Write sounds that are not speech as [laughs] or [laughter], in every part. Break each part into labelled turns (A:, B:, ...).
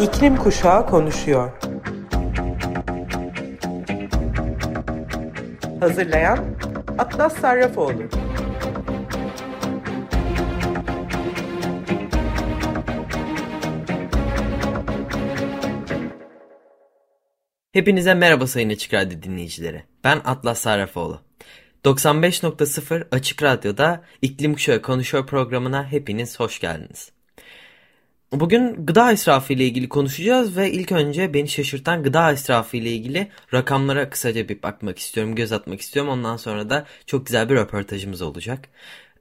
A: İklim Kuşağı konuşuyor. Hazırlayan Atlas Sarrafoğlu.
B: Hepinize merhaba sayın Açık Radyo dinleyicileri. Ben Atlas Sarrafoğlu. 95.0 Açık Radyo'da İklim Kuşağı Konuşuyor programına hepiniz hoş geldiniz. Bugün gıda israfı ile ilgili konuşacağız ve ilk önce beni şaşırtan gıda israfı ile ilgili rakamlara kısaca bir bakmak istiyorum, göz atmak istiyorum. Ondan sonra da çok güzel bir röportajımız olacak.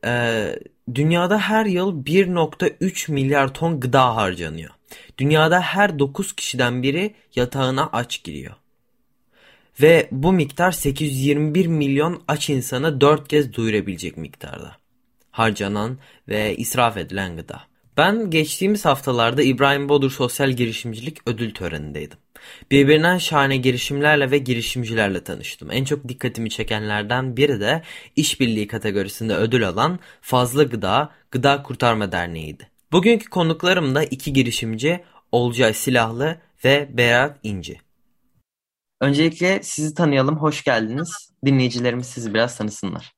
B: Ee, dünyada her yıl 1.3 milyar ton gıda harcanıyor. Dünyada her 9 kişiden biri yatağına aç giriyor. Ve bu miktar 821 milyon aç insanı 4 kez doyurabilecek miktarda. Harcanan ve israf edilen gıda. Ben geçtiğimiz haftalarda İbrahim Bodur Sosyal Girişimcilik Ödül Töreni'ndeydim. Birbirinden şahane girişimlerle ve girişimcilerle tanıştım. En çok dikkatimi çekenlerden biri de işbirliği kategorisinde ödül alan Fazla Gıda Gıda Kurtarma Derneği'ydi. Bugünkü konuklarım da iki girişimci Olcay Silahlı ve Berat İnci. Öncelikle sizi tanıyalım, hoş geldiniz. Dinleyicilerimiz sizi biraz tanısınlar.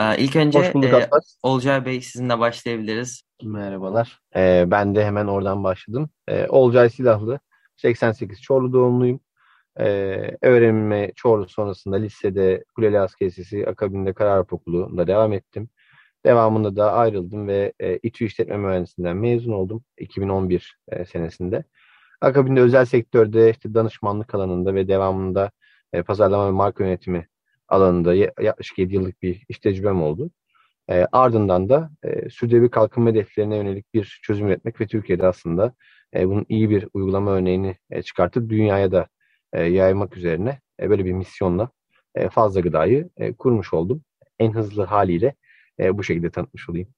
B: Ee, ilk önce e. Olcay Bey sizinle başlayabiliriz.
C: Merhabalar. Ee, ben de hemen oradan başladım. Ee, Olcay Silahlı, 88 Çorlu doğumluyum. Ee, öğrenime Çorlu sonrasında lisede Kuleli Asker Lisesi, akabinde Kararp Okulu'nda devam ettim. Devamında da ayrıldım ve e, İTÜ İşletme Mühendisliğinden mezun oldum 2011 e, senesinde. Akabinde özel sektörde işte danışmanlık alanında ve devamında e, pazarlama ve marka yönetimi alanında ya- yaklaşık 7 yıllık bir iş tecrübem oldu. E, ardından da e, sürdürülebilir kalkınma hedeflerine yönelik bir çözüm üretmek ve Türkiye'de aslında e, bunun iyi bir uygulama örneğini e, çıkartıp dünyaya da e, yaymak üzerine e, böyle bir misyonla e, fazla gıdayı e, kurmuş oldum. En hızlı haliyle e, bu şekilde tanıtmış olayım.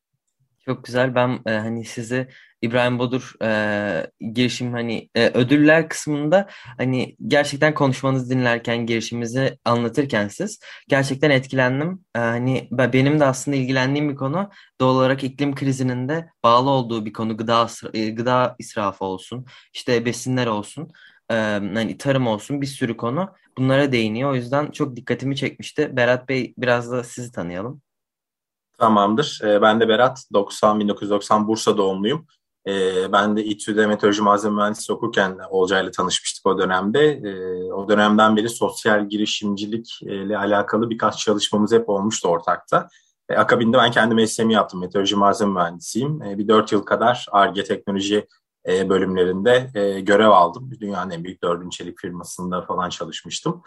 B: Çok güzel. Ben e, hani sizi İbrahim Bodur e, girişim hani e, ödüller kısmında hani gerçekten konuşmanızı dinlerken girişimimizi anlatırken siz gerçekten etkilendim. E, hani ben, benim de aslında ilgilendiğim bir konu doğal olarak iklim krizinin de bağlı olduğu bir konu gıda e, gıda israfı olsun işte besinler olsun e, hani tarım olsun bir sürü konu bunlara değiniyor. O yüzden çok dikkatimi çekmişti. Berat Bey biraz da sizi tanıyalım.
D: Tamamdır. Ee, ben de Berat. 90 1990 Bursa doğumluyum. Ee, ben de İTÜ'de meteoroloji malzeme mühendisliği okurken Olcay'la tanışmıştık o dönemde. Ee, o dönemden beri sosyal girişimcilikle alakalı birkaç çalışmamız hep olmuştu ortakta. Akabinde ben kendi mesleğimi yaptım. Meteoroloji malzeme mühendisiyim. Bir dört yıl kadar ARGE teknoloji e, bölümlerinde e, görev aldım. Dünyanın en büyük dördüncü çelik firmasında falan çalışmıştım.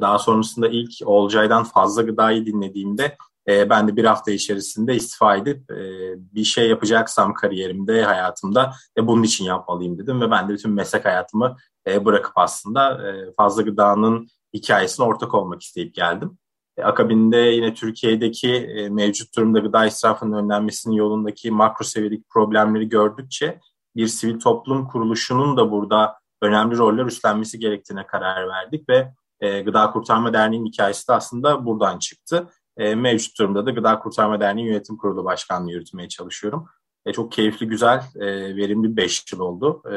D: Daha sonrasında ilk Olcay'dan fazla gıdayı dinlediğimde e, ben de bir hafta içerisinde istifa edip e, bir şey yapacaksam kariyerimde, hayatımda e, bunun için yapmalıyım dedim ve ben de bütün meslek hayatımı e, bırakıp aslında e, fazla gıdanın hikayesine ortak olmak isteyip geldim. E, akabinde yine Türkiye'deki e, mevcut durumda gıda israfının önlenmesinin yolundaki makro seviyedeki problemleri gördükçe bir sivil toplum kuruluşunun da burada önemli roller üstlenmesi gerektiğine karar verdik ve e, Gıda Kurtarma Derneği'nin hikayesi de aslında buradan çıktı. E, mevcut durumda da Gıda Kurtarma Derneği Yönetim Kurulu Başkanlığı yürütmeye çalışıyorum. E, çok keyifli, güzel, e, verimli 5 yıl oldu. E,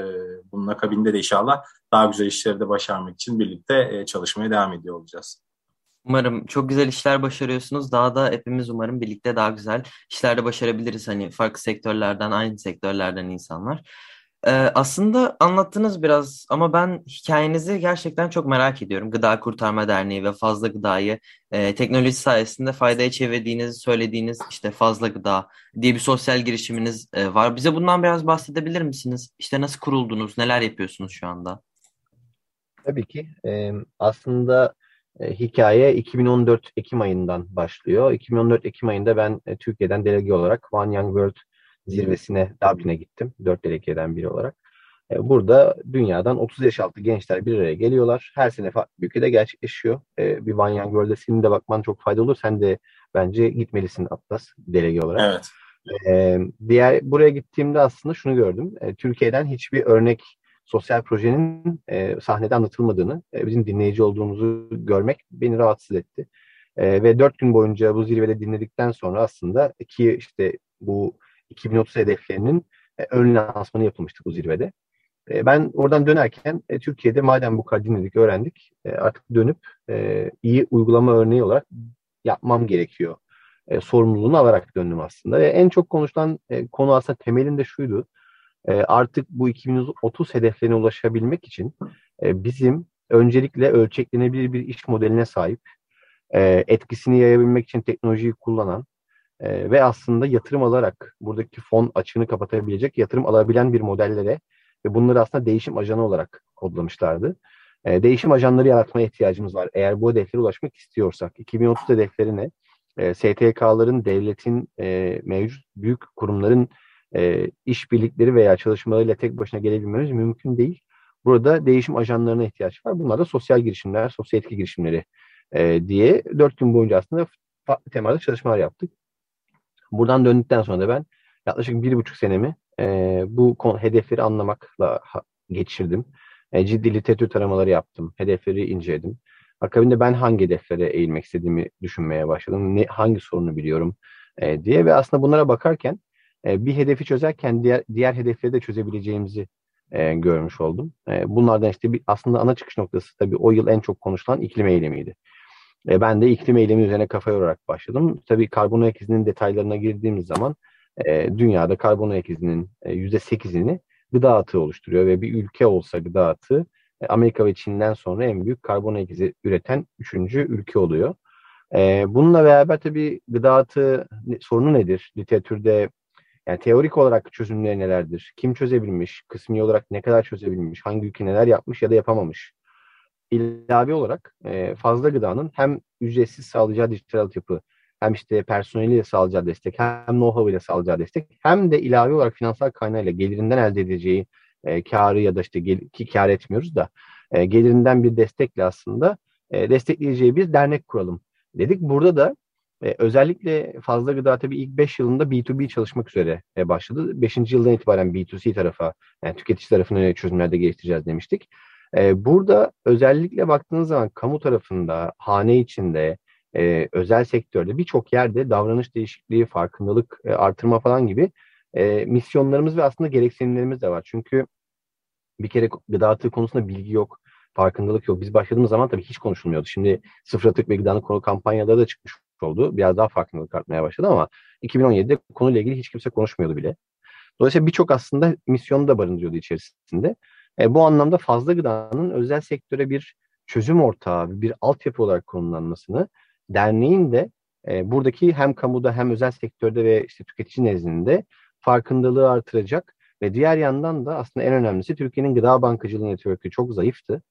D: bunun akabinde de inşallah daha güzel işleri de başarmak için birlikte e, çalışmaya devam ediyor olacağız.
B: Umarım çok güzel işler başarıyorsunuz. Daha da hepimiz umarım birlikte daha güzel işler de başarabiliriz. Hani farklı sektörlerden, aynı sektörlerden insanlar. Aslında anlattınız biraz ama ben hikayenizi gerçekten çok merak ediyorum. Gıda Kurtarma Derneği ve Fazla Gıda'yı e, teknoloji sayesinde faydaya çevirdiğinizi söylediğiniz işte Fazla Gıda diye bir sosyal girişiminiz e, var. Bize bundan biraz bahsedebilir misiniz? İşte nasıl kuruldunuz, neler yapıyorsunuz şu anda?
C: Tabii ki. e, aslında e, hikaye 2014 Ekim ayından başlıyor. 2014 Ekim ayında ben e, Türkiye'den delege olarak One Young World zirvesine Dublin'e gittim. Dört delegeden biri olarak. E, Burada dünyadan 30 yaş altı gençler bir araya geliyorlar. Her sene farklı bir ülkede gerçekleşiyor. E, Bir Young World'e senin de bakman çok faydalı olur. Sen de bence gitmelisin Atlas delege olarak.
D: Evet.
C: Ee, diğer buraya gittiğimde aslında şunu gördüm. Ee, Türkiye'den hiçbir örnek sosyal projenin e, sahnede anlatılmadığını, e, bizim dinleyici olduğumuzu görmek beni rahatsız etti. E, ve dört gün boyunca bu zirvede dinledikten sonra aslında ki işte bu 2030 hedeflerinin e, ön lansmanı yapılmıştı bu zirvede. E, ben oradan dönerken e, Türkiye'de madem bu kadar dinledik, öğrendik e, artık dönüp iyi uygulama örneği olarak yapmam gerekiyor. Sorumluluğunu alarak döndüm aslında. En çok konuşulan konu aslında temelinde şuydu. Artık bu 2030 hedeflerine ulaşabilmek için bizim öncelikle ölçeklenebilir bir iş modeline sahip, etkisini yayabilmek için teknolojiyi kullanan e, ve aslında yatırım alarak buradaki fon açığını kapatabilecek yatırım alabilen bir modellere ve bunları aslında değişim ajanı olarak kodlamışlardı. E, değişim ajanları yaratmaya ihtiyacımız var. Eğer bu hedeflere ulaşmak istiyorsak 2030 hedeflerine e, STK'ların, devletin, e, mevcut büyük kurumların e, işbirlikleri veya çalışmalarıyla tek başına gelebilmemiz mümkün değil. Burada değişim ajanlarına ihtiyaç var. Bunlar da sosyal girişimler, sosyal etki girişimleri e, diye dört gün boyunca aslında farklı çalışmalar yaptık. Buradan döndükten sonra da ben yaklaşık bir buçuk senemi e, bu konu, hedefleri anlamakla geçirdim. E, ciddi literatür taramaları yaptım. Hedefleri inceledim. Akabinde ben hangi hedeflere eğilmek istediğimi düşünmeye başladım. Ne, hangi sorunu biliyorum e, diye ve aslında bunlara bakarken e, bir hedefi çözerken diğer diğer hedefleri de çözebileceğimizi e, görmüş oldum. E, bunlardan işte bir, aslında ana çıkış noktası tabii o yıl en çok konuşulan iklim eylemiydi. E, ben de iklim eylemi üzerine kafa yorarak başladım. Tabii karbon ayak izinin detaylarına girdiğimiz zaman e, dünyada karbon ayak izinin e, %8'ini gıda atığı oluşturuyor ve bir ülke olsa gıda atığı e, Amerika ve Çin'den sonra en büyük karbon ayak izi üreten üçüncü ülke oluyor. E, bununla beraber tabii gıda atığı sorunu nedir? Literatürde yani teorik olarak çözümleri nelerdir? Kim çözebilmiş? Kısmi olarak ne kadar çözebilmiş? Hangi ülke neler yapmış ya da yapamamış? İlave olarak e, fazla gıdanın hem ücretsiz sağlayacağı dijital altyapı hem işte personeliyle sağlayacağı destek hem know-how ile sağlayacağı destek hem de ilave olarak finansal kaynağıyla gelirinden elde edeceği e, karı ya da işte gel, ki kar etmiyoruz da e, gelirinden bir destekle aslında e, destekleyeceği bir dernek kuralım dedik. Burada da e, özellikle fazla gıda tabii ilk 5 yılında B2B çalışmak üzere e, başladı. 5. yıldan itibaren B2C tarafa yani tüketici tarafına çözümlerde geliştireceğiz demiştik. E, burada özellikle baktığınız zaman kamu tarafında, hane içinde, e, özel sektörde birçok yerde davranış değişikliği, farkındalık e, artırma falan gibi e, misyonlarımız ve aslında gereksinimlerimiz de var. Çünkü bir kere gıda atığı konusunda bilgi yok, farkındalık yok. Biz başladığımız zaman tabii hiç konuşulmuyordu. Şimdi sıfır atık ve gıdanın konu kampanyaları da çıkmış oldu. Biraz daha farkındalık artmaya başladı ama 2017'de konuyla ilgili hiç kimse konuşmuyordu bile. Dolayısıyla birçok aslında misyonu da barındırıyordu içerisinde. E, bu anlamda fazla gıdanın özel sektöre bir çözüm ortağı, bir altyapı olarak konumlanmasını derneğin de e, buradaki hem kamuda hem özel sektörde ve işte tüketici nezdinde farkındalığı artıracak ve diğer yandan da aslında en önemlisi Türkiye'nin gıda bankacılığı network'ü çok zayıftı.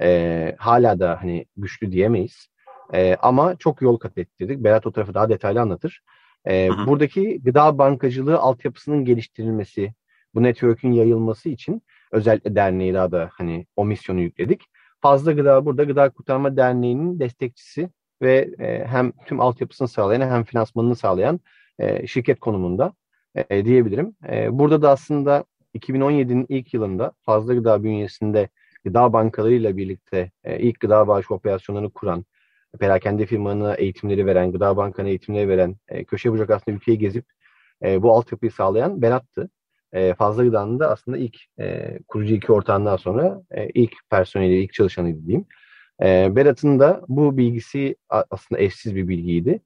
C: E, hala da hani güçlü diyemeyiz. E, ama çok yol kat ettirdik. Berat o tarafı daha detaylı anlatır. E, buradaki gıda bankacılığı altyapısının geliştirilmesi, bu network'ün yayılması için özellikle derneği daha da hani o misyonu yükledik. Fazla Gıda burada Gıda Kurtarma Derneği'nin destekçisi ve e, hem tüm altyapısını sağlayan hem finansmanını sağlayan e, şirket konumunda e, diyebilirim. E, burada da aslında 2017'nin ilk yılında Fazla Gıda bünyesinde gıda bankalarıyla birlikte e, ilk gıda bağış operasyonlarını kuran, perakende firmanına eğitimleri veren, gıda bankana eğitimleri veren, e, köşe bucak aslında ülkeyi gezip e, bu altyapıyı sağlayan Berat'tı. E, Fazla Gıda'nın da aslında ilk e, kurucu iki ortağından sonra e, ilk personeli, ilk çalışanıydı diyeyim. E, Berat'ın da bu bilgisi aslında eşsiz bir bilgiydi.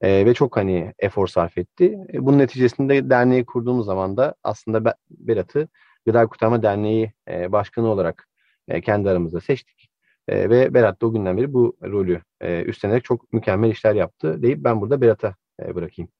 C: E, ve çok hani efor sarf etti. E, bunun neticesinde derneği kurduğumuz zaman da aslında Berat'ı Gıda Kurtarma Derneği e, başkanı olarak e, kendi aramızda seçtik. E, ve Berat da o günden beri bu rolü e, üstlenerek çok mükemmel işler yaptı deyip ben burada Berat'a e, bırakayım.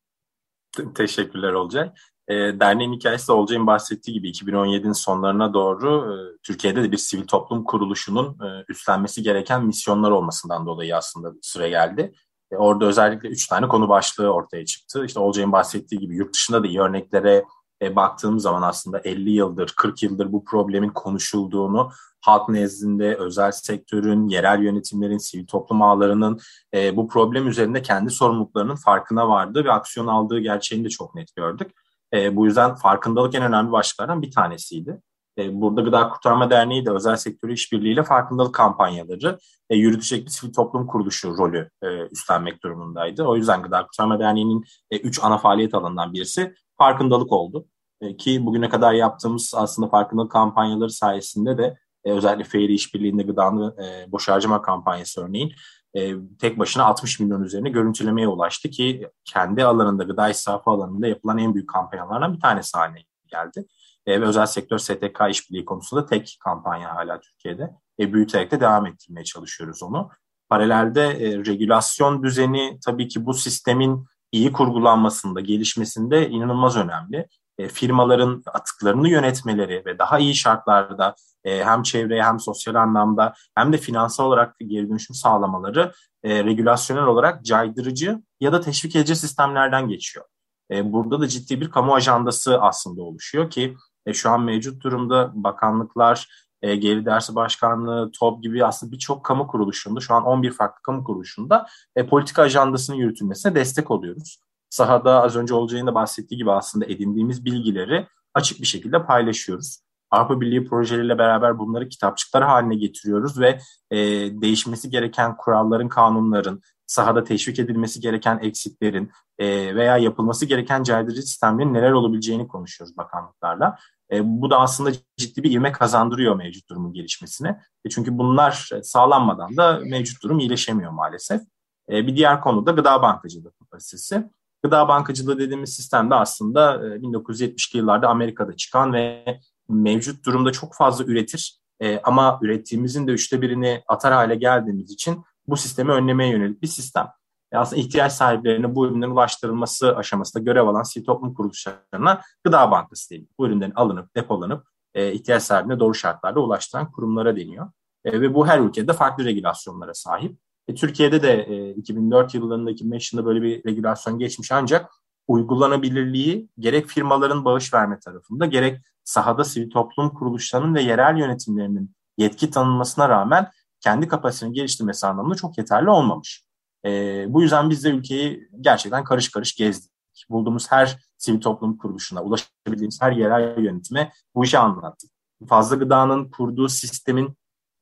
D: Teşekkürler Olcay. E, derneğin hikayesi de Olcay'ın bahsettiği gibi 2017'nin sonlarına doğru e, Türkiye'de de bir sivil toplum kuruluşunun e, üstlenmesi gereken misyonlar olmasından dolayı aslında süre geldi. E, orada özellikle üç tane konu başlığı ortaya çıktı. İşte Olcay'ın bahsettiği gibi yurt dışında da iyi örneklere e, baktığım zaman aslında 50 yıldır, 40 yıldır bu problemin konuşulduğunu, halk nezdinde özel sektörün, yerel yönetimlerin, sivil toplum ağlarının e, bu problem üzerinde kendi sorumluluklarının farkına vardığı ve aksiyon aldığı gerçeğini de çok net gördük. E, bu yüzden farkındalık en önemli başlıklardan bir tanesiydi. E, burada Gıda Kurtarma Derneği de özel sektörü işbirliğiyle farkındalık kampanyaları e, yürütecek bir sivil toplum kuruluşu rolü e, üstlenmek durumundaydı. O yüzden Gıda Kurtarma Derneği'nin e, üç ana faaliyet alanından birisi farkındalık oldu. E, ki bugüne kadar yaptığımız aslında farkındalık kampanyaları sayesinde de e, özellikle Feyri İşbirliği'nde gıdanlı e, boş harcama kampanyası örneğin e, tek başına 60 milyon üzerine görüntülemeye ulaştı ki kendi alanında gıda israfı alanında yapılan en büyük kampanyalardan bir tanesi haline geldi. E, ve özel sektör STK işbirliği konusunda tek kampanya hala Türkiye'de. E, büyüterek de devam ettirmeye çalışıyoruz onu. Paralelde e, regülasyon düzeni tabii ki bu sistemin iyi kurgulanmasında, gelişmesinde inanılmaz önemli. E, firmaların atıklarını yönetmeleri ve daha iyi şartlarda e, hem çevreye hem sosyal anlamda hem de finansal olarak geri dönüşüm sağlamaları e, regülasyonel olarak caydırıcı ya da teşvik edici sistemlerden geçiyor. Burada da ciddi bir kamu ajandası aslında oluşuyor ki şu an mevcut durumda bakanlıklar, e, Geri Dersi Başkanlığı, TOB gibi aslında birçok kamu kuruluşunda, şu an 11 farklı kamu kuruluşunda politika ajandasının yürütülmesine destek oluyoruz. Sahada az önce Olcay'ın da bahsettiği gibi aslında edindiğimiz bilgileri açık bir şekilde paylaşıyoruz. Avrupa Birliği projeleriyle beraber bunları kitapçıklar haline getiriyoruz ve e, değişmesi gereken kuralların, kanunların, sahada teşvik edilmesi gereken eksiklerin e, veya yapılması gereken caydırıcı sistemlerin neler olabileceğini konuşuyoruz bakanlıklarla. E, bu da aslında ciddi bir ivme kazandırıyor mevcut durumun gelişmesine. E, çünkü bunlar sağlanmadan da mevcut durum iyileşemiyor maalesef. E, bir diğer konu da gıda bankacılığı kapasitesi. Gıda bankacılığı dediğimiz sistem de aslında 1970'li yıllarda Amerika'da çıkan ve mevcut durumda çok fazla üretir e, ama ürettiğimizin de üçte birini atar hale geldiğimiz için bu sistemi önlemeye yönelik bir sistem. E, aslında ihtiyaç sahiplerine bu ürünlerin ulaştırılması aşamasında görev alan sivil toplum kuruluşlarına gıda bankası deniyor. Bu ürünlerin alınıp depolanıp e, ihtiyaç sahibine doğru şartlarda ulaştıran kurumlara deniyor. E, ve bu her ülkede farklı regülasyonlara sahip. E, Türkiye'de de e, 2004 yılında 2005 yılında böyle bir regülasyon geçmiş ancak uygulanabilirliği gerek firmaların bağış verme tarafında gerek sahada sivil toplum kuruluşlarının ve yerel yönetimlerinin yetki tanınmasına rağmen kendi kapasitesini geliştirmesi anlamında çok yeterli olmamış. E, bu yüzden biz de ülkeyi gerçekten karış karış gezdik. Bulduğumuz her sivil toplum kuruluşuna, ulaşabildiğimiz her yerel yönetime bu işi anlattık. Fazla Gıda'nın kurduğu sistemin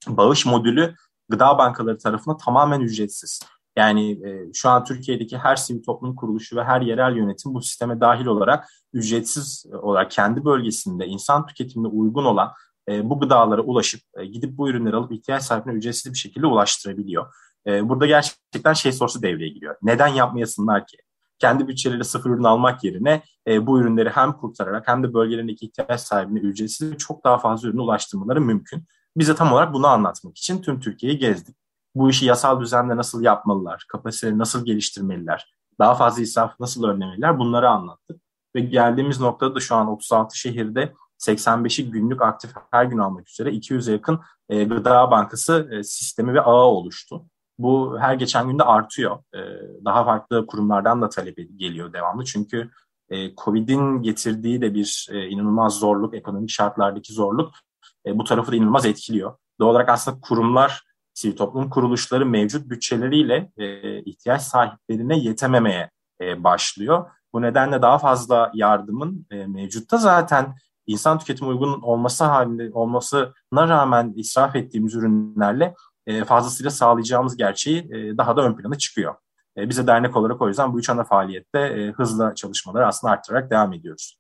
D: bağış modülü gıda bankaları tarafından tamamen ücretsiz. Yani e, şu an Türkiye'deki her sivil toplum kuruluşu ve her yerel yönetim bu sisteme dahil olarak ücretsiz olarak kendi bölgesinde insan tüketimine uygun olan e, bu gıdalara ulaşıp e, gidip bu ürünleri alıp ihtiyaç sahibine ücretsiz bir şekilde ulaştırabiliyor. E, burada gerçekten şey sorusu devreye giriyor. Neden yapmayasınlar ki? Kendi bütçeleriyle sıfır ürün almak yerine e, bu ürünleri hem kurtararak hem de bölgelerindeki ihtiyaç sahibine ücretsiz çok daha fazla ürünü ulaştırmaları mümkün. Bize tam olarak bunu anlatmak için tüm Türkiye'yi gezdik bu işi yasal düzenle nasıl yapmalılar, kapasiteleri nasıl geliştirmeliler, daha fazla israf nasıl önlemeliler bunları anlattık. Ve geldiğimiz noktada da şu an 36 şehirde 85'i günlük aktif her gün almak üzere 200'e yakın e, gıda bankası e, sistemi ve ağı oluştu. Bu her geçen günde artıyor. E, daha farklı kurumlardan da talep geliyor devamlı. Çünkü e, Covid'in getirdiği de bir e, inanılmaz zorluk, ekonomik şartlardaki zorluk e, bu tarafı da inanılmaz etkiliyor. Doğal olarak aslında kurumlar sivil toplum kuruluşları mevcut bütçeleriyle e, ihtiyaç sahiplerine yetememeye e, başlıyor. Bu nedenle daha fazla yardımın e, mevcutta zaten insan tüketim uygun olması halinde olmasına rağmen israf ettiğimiz ürünlerle e, fazlasıyla sağlayacağımız gerçeği e, daha da ön plana çıkıyor. E, bize dernek olarak o yüzden bu üç ana faaliyette e, hızla çalışmaları aslında arttırarak devam ediyoruz.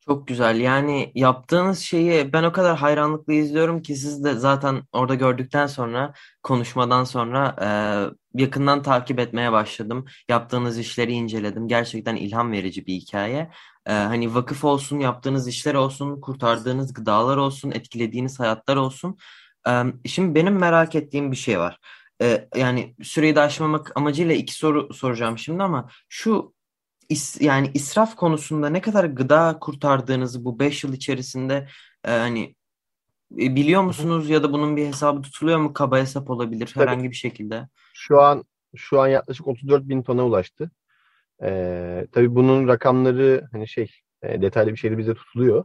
B: Çok güzel. Yani yaptığınız şeyi ben o kadar hayranlıkla izliyorum ki siz de zaten orada gördükten sonra konuşmadan sonra e, yakından takip etmeye başladım. Yaptığınız işleri inceledim. Gerçekten ilham verici bir hikaye. E, hani vakıf olsun, yaptığınız işler olsun, kurtardığınız gıdalar olsun, etkilediğiniz hayatlar olsun. E, şimdi benim merak ettiğim bir şey var. E, yani süreyi de aşmamak amacıyla iki soru soracağım şimdi ama şu is, yani israf konusunda ne kadar gıda kurtardığınızı bu 5 yıl içerisinde e, hani e, biliyor musunuz ya da bunun bir hesabı tutuluyor mu? Kaba hesap olabilir herhangi Tabii. bir şekilde.
C: Şu an şu an yaklaşık 34 bin tona ulaştı. Ee, tabii bunun rakamları hani şey e, detaylı bir şeyde bize tutuluyor.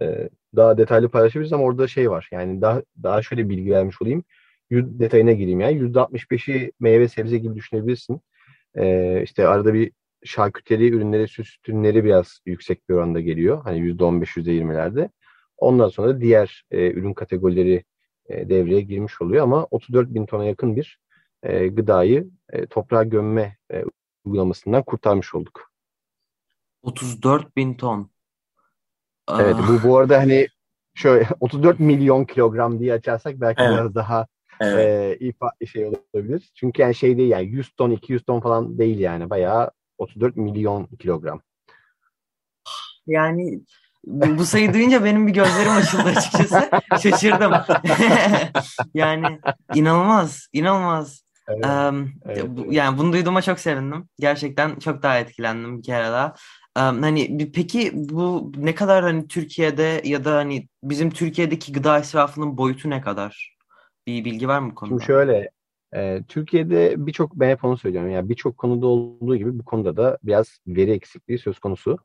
C: Ee, daha detaylı paylaşabiliriz ama orada şey var. Yani daha daha şöyle bilgi vermiş olayım. Yüz, detayına gireyim yani. %65'i meyve sebze gibi düşünebilirsin. Ee, işte arada bir şarküteri ürünleri, süs ürünleri biraz yüksek bir oranda geliyor. Hani %15, %20'lerde. Ondan sonra da diğer e, ürün kategorileri e, devreye girmiş oluyor ama 34 bin tona yakın bir e, gıdayı e, toprağa gömme e, uygulamasından kurtarmış olduk.
B: 34 bin ton.
C: Evet bu bu arada hani şöyle [laughs] 34 milyon kilogram diye açarsak belki evet. biraz daha evet. e, ifa şey olabilir. Çünkü yani şey değil yani 100 ton 200 ton falan değil yani bayağı 34 milyon kilogram.
B: Yani bu, sayı duyunca benim bir gözlerim açıldı açıkçası. [laughs] Şaşırdım. [laughs] yani inanılmaz, inanılmaz. Evet, um, evet, bu. Yani bunu duyduğuma çok sevindim. Gerçekten çok daha etkilendim bir kere daha. Um, hani peki bu ne kadar hani Türkiye'de ya da hani bizim Türkiye'deki gıda israfının boyutu ne kadar? Bir bilgi var mı bu konuda?
C: Şimdi şöyle e, Türkiye'de birçok ben hep onu söylüyorum. Yani birçok konuda olduğu gibi bu konuda da biraz veri eksikliği söz konusu.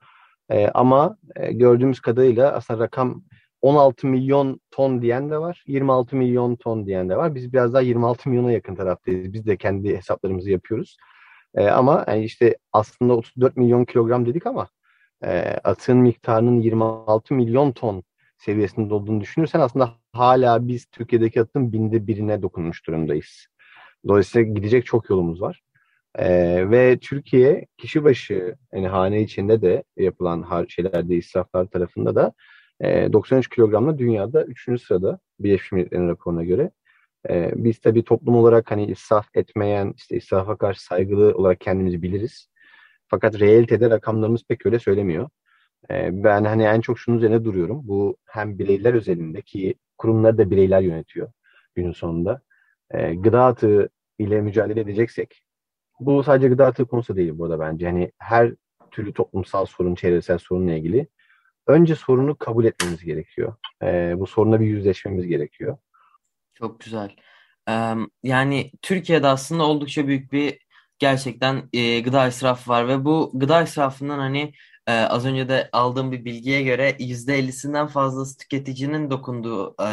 C: E, ama e, gördüğümüz kadarıyla aslında rakam 16 milyon ton diyen de var, 26 milyon ton diyen de var. Biz biraz daha 26 milyona yakın taraftayız. Biz de kendi hesaplarımızı yapıyoruz. E, ama yani işte aslında 34 milyon kilogram dedik ama e, atığın miktarının 26 milyon ton seviyesinde olduğunu düşünürsen aslında hala biz Türkiye'deki atın binde birine dokunmuş durumdayız. Dolayısıyla gidecek çok yolumuz var. Ee, ve Türkiye kişi başı yani hane içinde de yapılan şeylerde israflar tarafında da e, 93 kilogramla dünyada 3. sırada Birleşmiş Milletler'in raporuna göre. E, biz tabii toplum olarak hani israf etmeyen, işte israfa karşı saygılı olarak kendimizi biliriz. Fakat realitede rakamlarımız pek öyle söylemiyor. E, ben hani en çok şunun üzerine duruyorum. Bu hem bireyler özelinde ki kurumları da bireyler yönetiyor günün sonunda. E, gıda atığı ile mücadele edeceksek bu sadece gıda atığı konusu değil burada bence. Hani her türlü toplumsal sorun, çevresel sorunla ilgili önce sorunu kabul etmemiz gerekiyor. E, bu sorunla bir yüzleşmemiz gerekiyor.
B: Çok güzel. Yani Türkiye'de aslında oldukça büyük bir gerçekten e, gıda israfı var ve bu gıda israfından hani e, az önce de aldığım bir bilgiye göre yüzde 50'sinden fazlası tüketicinin dokunduğu e,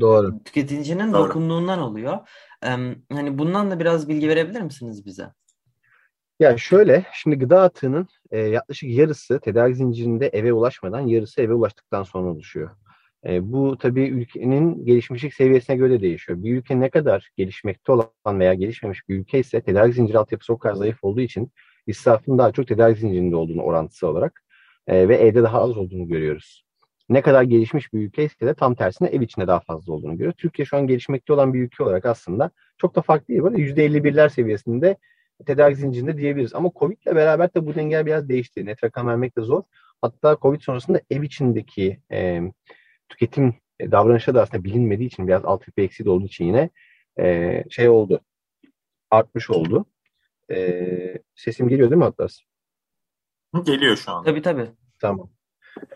C: Doğru.
B: tüketicinin Doğru. dokunduğundan oluyor. E, hani bundan da biraz bilgi verebilir misiniz bize?
C: Ya şöyle, şimdi gıda atığının e, yaklaşık yarısı tedarik zincirinde eve ulaşmadan, yarısı eve ulaştıktan sonra oluşuyor. E, bu tabii ülkenin gelişmişlik seviyesine göre değişiyor. Bir ülke ne kadar gelişmekte olan veya gelişmemiş bir ülke ise tedarik zinciri altyapısı o kadar zayıf olduğu için israfın daha çok tedarik zincirinde olduğunu orantısı olarak e, ve evde daha az olduğunu görüyoruz. Ne kadar gelişmiş bir ülke ise de tam tersine ev içinde daha fazla olduğunu görüyoruz. Türkiye şu an gelişmekte olan bir ülke olarak aslında çok da farklı değil. Böyle %51'ler seviyesinde tedarik zincirinde diyebiliriz. Ama Covid ile beraber de bu denge biraz değişti. Net rakam vermek de zor. Hatta Covid sonrasında ev içindeki e, tüketim e, davranışları da aslında bilinmediği için biraz alt bir eksiği olduğu için yine e, şey oldu. Artmış oldu. E, sesim geliyor değil mi Atlas?
D: Geliyor şu an.
B: Tabii tabii.
C: Tamam.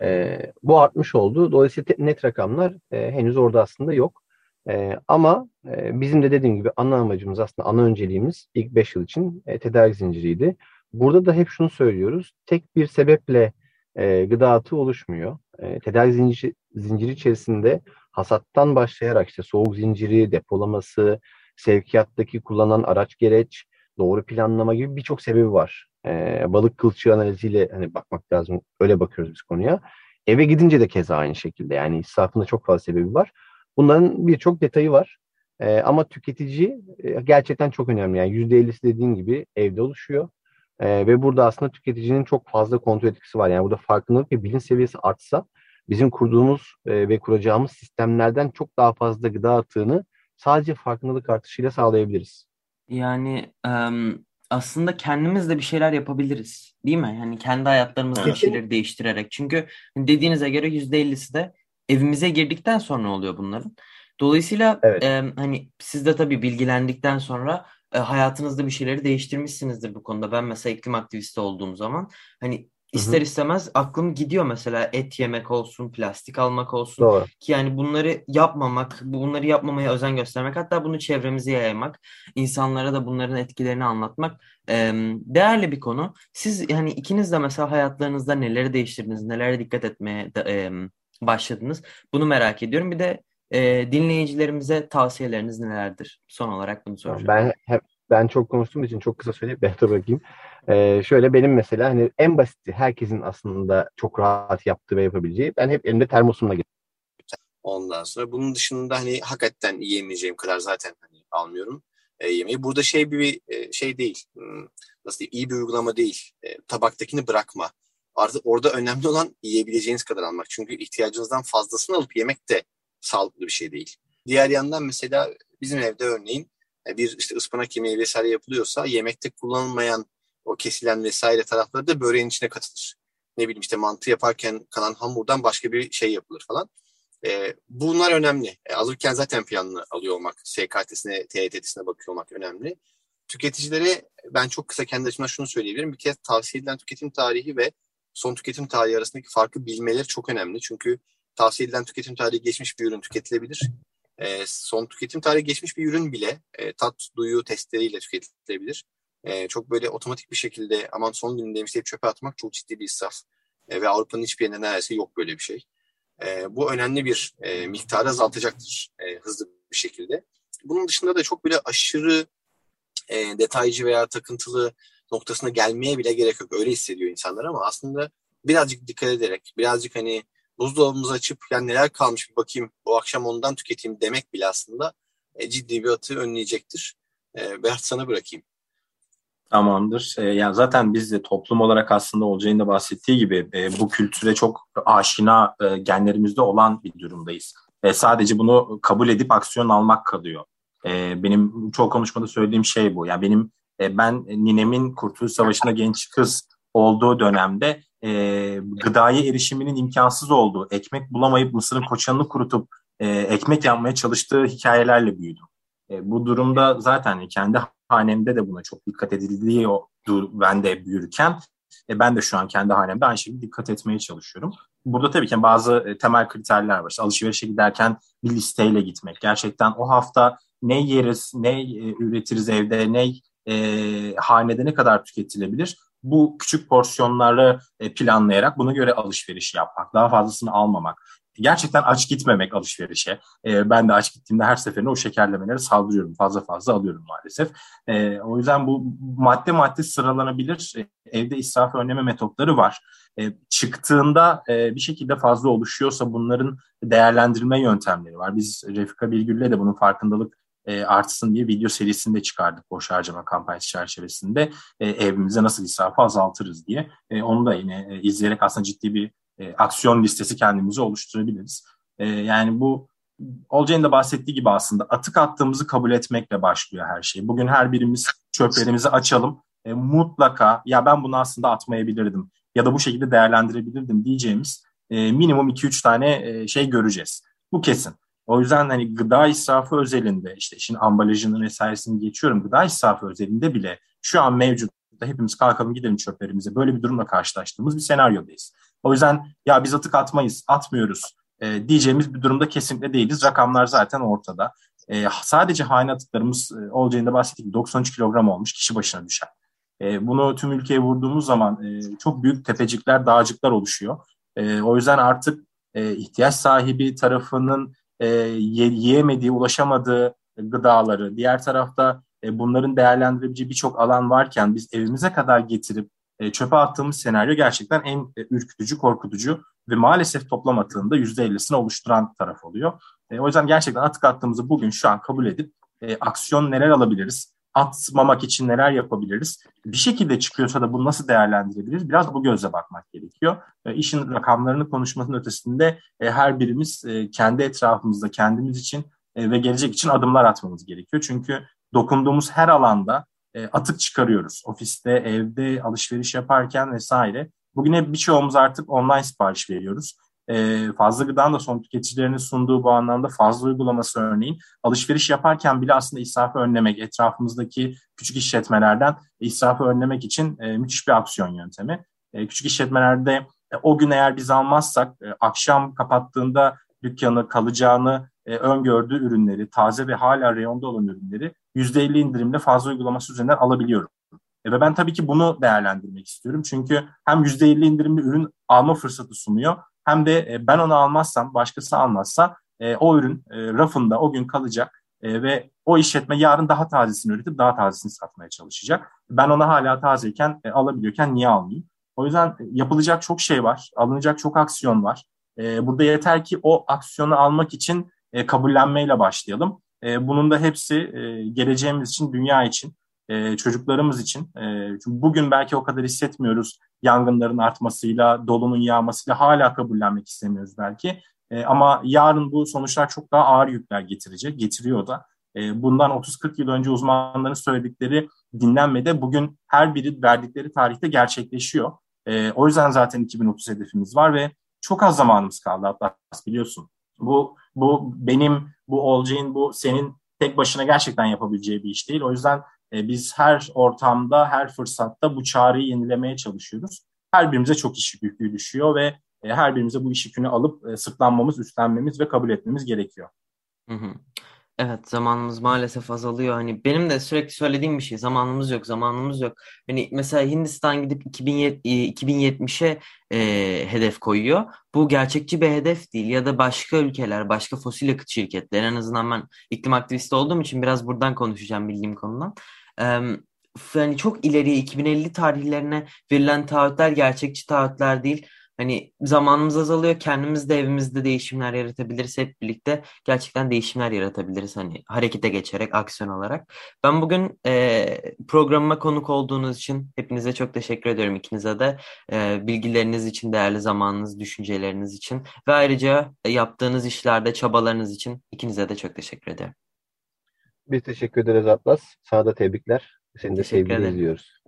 C: E, bu artmış oldu. Dolayısıyla net rakamlar e, henüz orada aslında yok. E, ama e, bizim de dediğim gibi ana amacımız aslında ana önceliğimiz ilk 5 yıl için e, tedarik zinciriydi. Burada da hep şunu söylüyoruz. Tek bir sebeple e, gıda atığı oluşmuyor. E, tedarik zinciri, zinciri içerisinde hasattan başlayarak işte soğuk zinciri, depolaması, sevkiyattaki kullanılan araç gereç, doğru planlama gibi birçok sebebi var. E, balık kılçığı analiziyle hani bakmak lazım. Öyle bakıyoruz biz konuya. Eve gidince de keza aynı şekilde. Yani israfında çok fazla sebebi var. Bunların birçok detayı var. E, ama tüketici e, gerçekten çok önemli. Yani %50'si dediğin gibi evde oluşuyor. E, ve burada aslında tüketicinin çok fazla kontrol etkisi var. Yani burada farkındalık ve bilinç seviyesi artsa bizim kurduğumuz e, ve kuracağımız sistemlerden çok daha fazla gıda atığını sadece farkındalık artışıyla sağlayabiliriz.
B: Yani um, aslında kendimiz de bir şeyler yapabiliriz. Değil mi? Yani kendi hayatlarımızda bir şeyleri değiştirerek. Çünkü dediğinize göre %50'si de evimize girdikten sonra oluyor bunların. Dolayısıyla evet. e, hani siz de tabii bilgilendikten sonra e, hayatınızda bir şeyleri değiştirmişsinizdir bu konuda. Ben mesela iklim aktivisti olduğum zaman hani ister istemez aklım gidiyor mesela et yemek olsun, plastik almak olsun. Doğru. Ki yani bunları yapmamak, bunları yapmamaya özen göstermek, hatta bunu çevremize yaymak, insanlara da bunların etkilerini anlatmak e, değerli bir konu. Siz yani ikiniz de mesela hayatlarınızda neleri değiştirdiniz, nelere dikkat etmeye e, başladınız? Bunu merak ediyorum. Bir de e, dinleyicilerimize tavsiyeleriniz nelerdir? Son olarak bunu soracağım.
C: Ben hep ben çok konuştuğum için çok kısa söyleyip ben de bırakayım. Ee, şöyle benim mesela hani en basiti herkesin aslında çok rahat yaptığı ve yapabileceği ben hep elimde termosumla gidiyorum.
E: Ondan sonra bunun dışında hani hakikaten yiyemeyeceğim kadar zaten hani almıyorum e, yemeği. Burada şey bir e, şey değil. Hmm, nasıl diyeyim, iyi bir uygulama değil. E, tabaktakini bırakma
C: Artık orada önemli olan yiyebileceğiniz kadar almak. Çünkü ihtiyacınızdan fazlasını alıp yemek de sağlıklı bir şey değil. Diğer yandan mesela bizim evde örneğin e, bir işte ıspanak yemeği vesaire yapılıyorsa yemekte kullanılmayan o kesilen vesaire tarafları da böreğin içine katılır. Ne bileyim işte mantı yaparken kalan hamurdan başka bir şey yapılır falan. E, bunlar önemli. E, alırken zaten planını alıyor olmak, SKT'sine, TYT'sine bakıyor olmak önemli. Tüketicilere ben çok kısa kendi açımdan şunu söyleyebilirim. Bir kez tavsiye edilen tüketim tarihi ve son tüketim tarihi arasındaki farkı bilmeleri çok önemli. Çünkü tavsiye edilen tüketim tarihi geçmiş bir ürün tüketilebilir. E, son tüketim tarihi geçmiş bir ürün bile e, tat, duyu testleriyle tüketilebilir. E, çok böyle otomatik bir şekilde aman son günündeymiş deyip çöpe atmak çok ciddi bir israf. E, ve Avrupa'nın hiçbir yerinde neredeyse yok böyle bir şey. E, bu önemli bir e, miktarı azaltacaktır e, hızlı bir şekilde. Bunun dışında da çok böyle aşırı e, detaycı veya takıntılı noktasına gelmeye bile gerek yok. Öyle hissediyor insanlar ama aslında birazcık dikkat ederek, birazcık hani buzdolabımızı açıp yani neler kalmış bir bakayım bu akşam ondan tüketeyim demek bile aslında e, ciddi bir atı önleyecektir. E, Berat sana bırakayım.
D: Tamamdır. E, yani zaten biz de toplum olarak aslında Olcay'ın da bahsettiği gibi e, bu kültüre çok aşina e, genlerimizde olan bir durumdayız. E, sadece bunu kabul edip aksiyon almak kalıyor. E, benim çok konuşmada söylediğim şey bu. Yani benim e, ben ninemin Kurtuluş Savaşı'nda genç kız olduğu dönemde e, gıdaya erişiminin imkansız olduğu, ekmek bulamayıp mısırın koçanını kurutup e, ekmek yapmaya çalıştığı hikayelerle büyüdüm. E, bu durumda zaten kendi hanemde de buna çok dikkat edildiği ben de büyürken e, ben de şu an kendi hanemde aynı şekilde dikkat etmeye çalışıyorum. Burada tabii ki bazı e, temel kriterler var. İşte alışverişe giderken bir listeyle gitmek. Gerçekten o hafta ne yeriz, ne e, üretiriz evde, ne e, hanede ne kadar tüketilebilir? Bu küçük porsiyonları e, planlayarak buna göre alışveriş yapmak, daha fazlasını almamak. Gerçekten aç gitmemek alışverişe. E, ben de aç gittiğimde her seferinde o şekerlemeleri saldırıyorum. Fazla fazla alıyorum maalesef. E, o yüzden bu madde madde sıralanabilir. E, evde israf önleme metotları var. E, çıktığında e, bir şekilde fazla oluşuyorsa bunların değerlendirme yöntemleri var. Biz Refika Bilgül'le de bunun farkındalık e, artsın diye video serisinde çıkardık boş harcama kampanyası çerçevesinde e, evimize nasıl israfı azaltırız diye. E, onu da yine e, izleyerek aslında ciddi bir e, aksiyon listesi kendimize oluşturabiliriz. E, yani bu Olcay'ın da bahsettiği gibi aslında atık attığımızı kabul etmekle başlıyor her şey. Bugün her birimiz çöplerimizi açalım. E, mutlaka ya ben bunu aslında atmayabilirdim ya da bu şekilde değerlendirebilirdim diyeceğimiz e, minimum 2-3 tane e, şey göreceğiz. Bu kesin. O yüzden hani gıda israfı özelinde işte işin ambalajını vesairesini geçiyorum. Gıda israfı özelinde bile şu an mevcut hepimiz kalkalım gidelim çöplerimize. Böyle bir durumla karşılaştığımız bir senaryodayız. O yüzden ya biz atık atmayız, atmıyoruz e, diyeceğimiz bir durumda kesinlikle değiliz. Rakamlar zaten ortada. E, sadece hane atıklarımız e, olacağında bahsettik 93 kilogram olmuş kişi başına düşen. E, bunu tüm ülkeye vurduğumuz zaman e, çok büyük tepecikler, dağcıklar oluşuyor. E, o yüzden artık e, ihtiyaç sahibi tarafının e, yiyemediği, ulaşamadığı gıdaları, diğer tarafta e, bunların değerlendirebileceği birçok alan varken biz evimize kadar getirip e, çöpe attığımız senaryo gerçekten en e, ürkütücü, korkutucu ve maalesef toplam atığında %50'sini oluşturan taraf oluyor. E, o yüzden gerçekten atık attığımızı bugün şu an kabul edip e, aksiyon neler alabiliriz? atmamak için neler yapabiliriz? Bir şekilde çıkıyorsa da bunu nasıl değerlendirebiliriz? Biraz bu gözle bakmak gerekiyor. E, işin rakamlarını konuşmasının ötesinde e, her birimiz e, kendi etrafımızda kendimiz için e, ve gelecek için adımlar atmamız gerekiyor. Çünkü dokunduğumuz her alanda e, atık çıkarıyoruz. Ofiste, evde, alışveriş yaparken vesaire. Bugün hep birçoğumuz artık online sipariş veriyoruz e, fazla gıdanın da son tüketicilerinin sunduğu bu anlamda fazla uygulaması örneğin alışveriş yaparken bile aslında israfı önlemek, etrafımızdaki küçük işletmelerden israfı önlemek için e, müthiş bir aksiyon yöntemi. E, küçük işletmelerde e, o gün eğer biz almazsak e, akşam kapattığında dükkanı kalacağını e, öngördüğü ürünleri, taze ve hala reyonda olan ürünleri %50 indirimle fazla uygulaması üzerinden alabiliyorum. E, ve ben tabii ki bunu değerlendirmek istiyorum. Çünkü hem %50 indirimli ürün alma fırsatı sunuyor hem de e, ben onu almazsam, başkası almazsa e, o ürün e, rafında o gün kalacak ve o işletme yarın daha tazesini üretip daha tazesini satmaya çalışacak. Ben ona hala tazeyken alabiliyorken niye almayayım? O yüzden yapılacak çok şey var, alınacak çok aksiyon var. burada yeter ki o aksiyonu almak için kabullenmeyle başlayalım. bunun da hepsi geleceğimiz için, dünya için e, çocuklarımız için. E, bugün belki o kadar hissetmiyoruz yangınların artmasıyla, dolunun yağmasıyla hala kabullenmek istemiyoruz belki. E, ama yarın bu sonuçlar çok daha ağır yükler getirecek, getiriyor da. E, bundan 30-40 yıl önce uzmanların söyledikleri dinlenmede bugün her biri verdikleri tarihte gerçekleşiyor. E, o yüzden zaten 2030 hedefimiz var ve çok az zamanımız kaldı hatta biliyorsun. Bu bu benim, bu Olcay'ın, bu senin tek başına gerçekten yapabileceği bir iş değil. O yüzden e, biz her ortamda, her fırsatta bu çağrıyı yenilemeye çalışıyoruz. Her birimize çok iş yükü düşüyor ve e, her birimize bu iş yükünü alıp e, sırtlanmamız, üstlenmemiz ve kabul etmemiz gerekiyor.
B: Hı hı. Evet zamanımız maalesef azalıyor. Hani benim de sürekli söylediğim bir şey. Zamanımız yok, zamanımız yok. Hani mesela Hindistan gidip 2070'e e, hedef koyuyor. Bu gerçekçi bir hedef değil. Ya da başka ülkeler, başka fosil yakıt şirketleri. En azından ben iklim aktivisti olduğum için biraz buradan konuşacağım bildiğim konudan. E, yani çok ileriye 2050 tarihlerine verilen taahhütler gerçekçi taahhütler değil. Hani zamanımız azalıyor. Kendimiz de evimizde değişimler yaratabiliriz. Hep birlikte gerçekten değişimler yaratabiliriz. Hani harekete geçerek, aksiyon olarak. Ben bugün e, programıma konuk olduğunuz için hepinize çok teşekkür ediyorum. ikinize de e, bilgileriniz için, değerli zamanınız, düşünceleriniz için ve ayrıca yaptığınız işlerde çabalarınız için ikinize de çok teşekkür ederim.
C: Biz teşekkür ederiz Atlas. Sana da tebrikler. Seni de sevgiyle izliyoruz.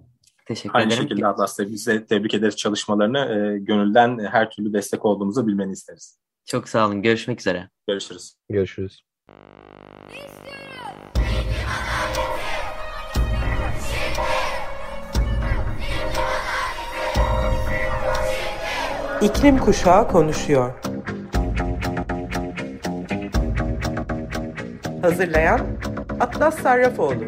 B: Teşekkür
D: Aynı
B: ederim.
D: şekilde Atlas'ta biz de tebrik ederiz çalışmalarını. E, gönülden her türlü destek olduğumuzu bilmeni isteriz.
B: Çok sağ olun. Görüşmek üzere.
D: Görüşürüz.
C: Görüşürüz.
A: İklim Kuşağı konuşuyor. Hazırlayan Atlas Sarrafoğlu.